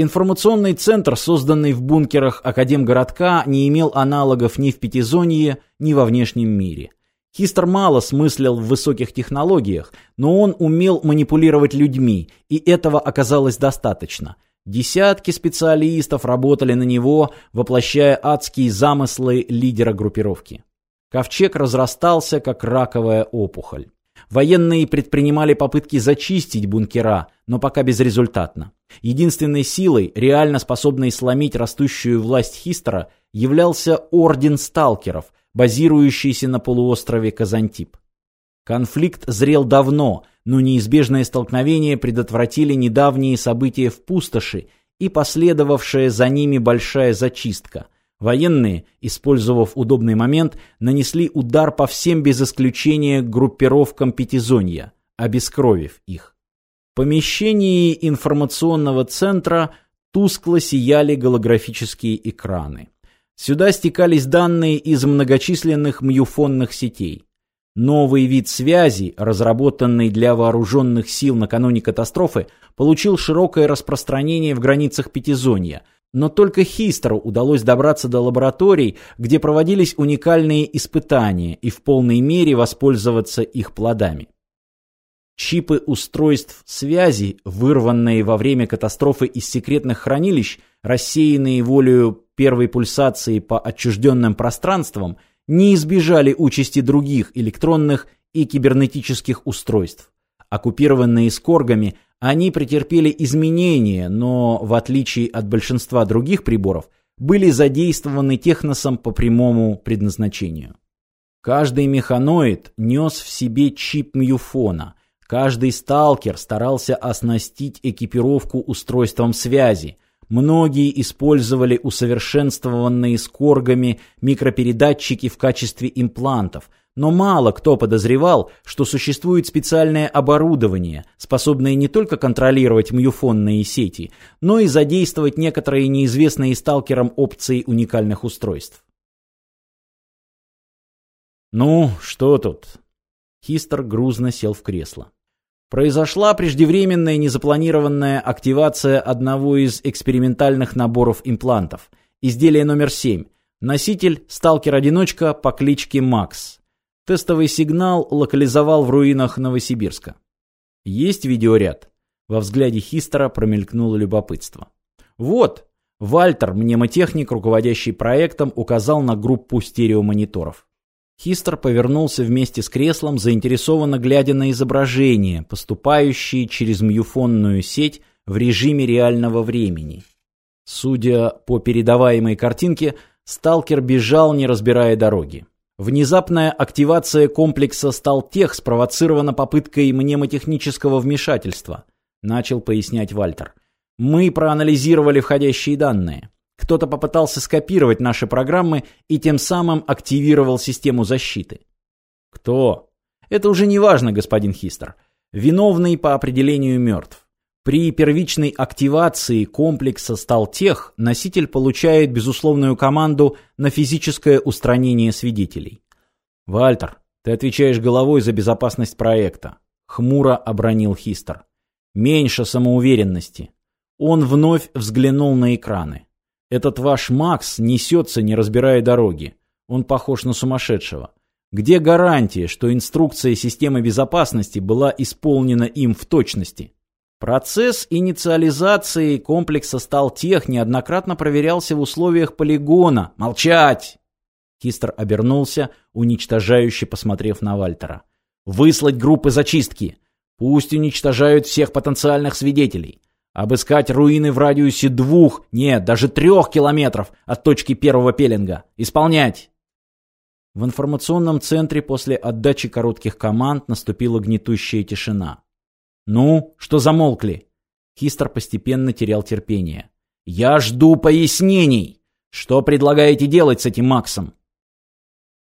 Информационный центр, созданный в бункерах Академгородка, не имел аналогов ни в Пятизонье, ни во внешнем мире. Хистер мало смыслил в высоких технологиях, но он умел манипулировать людьми, и этого оказалось достаточно. Десятки специалистов работали на него, воплощая адские замыслы лидера группировки. Ковчег разрастался, как раковая опухоль. Военные предпринимали попытки зачистить бункера, но пока безрезультатно. Единственной силой, реально способной сломить растущую власть Хистера, являлся Орден Сталкеров, базирующийся на полуострове Казантип. Конфликт зрел давно, но неизбежное столкновение предотвратили недавние события в пустоши и последовавшая за ними большая зачистка – Военные, использовав удобный момент, нанесли удар по всем без исключения группировкам Пятизонья, обескровив их. В помещении информационного центра тускло сияли голографические экраны. Сюда стекались данные из многочисленных мюфонных сетей. Новый вид связи, разработанный для вооруженных сил накануне катастрофы, получил широкое распространение в границах Пятизонья – но только Хистеру удалось добраться до лабораторий, где проводились уникальные испытания и в полной мере воспользоваться их плодами. Чипы устройств связи, вырванные во время катастрофы из секретных хранилищ, рассеянные волею первой пульсации по отчужденным пространствам, не избежали участи других электронных и кибернетических устройств. Оккупированные скоргами, они претерпели изменения, но, в отличие от большинства других приборов, были задействованы техносом по прямому предназначению. Каждый механоид нес в себе чип мюфона. Каждый сталкер старался оснастить экипировку устройством связи. Многие использовали усовершенствованные скоргами микропередатчики в качестве имплантов, но мало кто подозревал, что существует специальное оборудование, способное не только контролировать мюфонные сети, но и задействовать некоторые неизвестные сталкерам опции уникальных устройств. «Ну, что тут?» Хистер грузно сел в кресло. Произошла преждевременная незапланированная активация одного из экспериментальных наборов имплантов. Изделие номер 7. Носитель – сталкер-одиночка по кличке Макс. Тестовый сигнал локализовал в руинах Новосибирска. Есть видеоряд? Во взгляде Хистера промелькнуло любопытство. Вот, Вальтер, мнемотехник, руководящий проектом, указал на группу стереомониторов. Хистер повернулся вместе с креслом, заинтересованно глядя на изображения, поступающие через мюфонную сеть в режиме реального времени. Судя по передаваемой картинке, сталкер бежал, не разбирая дороги. Внезапная активация комплекса Сталтех спровоцирована попыткой мнемотехнического вмешательства, начал пояснять Вальтер. Мы проанализировали входящие данные. Кто-то попытался скопировать наши программы и тем самым активировал систему защиты. Кто? Это уже не важно, господин Хистер. Виновный по определению мертв. При первичной активации комплекса Сталтех носитель получает безусловную команду на физическое устранение свидетелей. «Вальтер, ты отвечаешь головой за безопасность проекта», — хмуро обронил Хистер. «Меньше самоуверенности». Он вновь взглянул на экраны. «Этот ваш Макс несется, не разбирая дороги. Он похож на сумасшедшего. Где гарантия, что инструкция системы безопасности была исполнена им в точности?» Процесс инициализации комплекса Сталтех неоднократно проверялся в условиях полигона. Молчать! Кистер обернулся, уничтожающе посмотрев на Вальтера. Выслать группы зачистки. Пусть уничтожают всех потенциальных свидетелей. Обыскать руины в радиусе двух, нет, даже трех километров от точки первого пеленга. Исполнять! В информационном центре после отдачи коротких команд наступила гнетущая тишина. «Ну, что замолкли?» Хистер постепенно терял терпение. «Я жду пояснений! Что предлагаете делать с этим Максом?»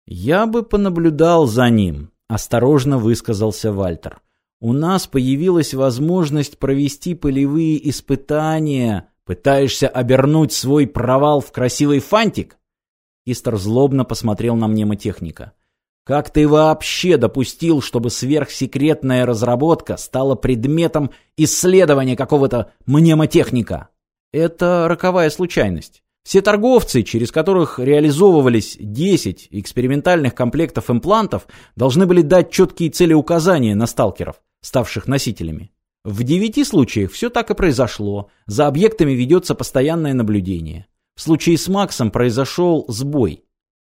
«Я бы понаблюдал за ним», — осторожно высказался Вальтер. «У нас появилась возможность провести полевые испытания. Пытаешься обернуть свой провал в красивый фантик?» Хистер злобно посмотрел на мнемотехника. Как ты вообще допустил, чтобы сверхсекретная разработка стала предметом исследования какого-то мнемотехника? Это роковая случайность. Все торговцы, через которых реализовывались 10 экспериментальных комплектов имплантов, должны были дать четкие целеуказания на сталкеров, ставших носителями. В девяти случаях все так и произошло, за объектами ведется постоянное наблюдение. В случае с Максом произошел сбой.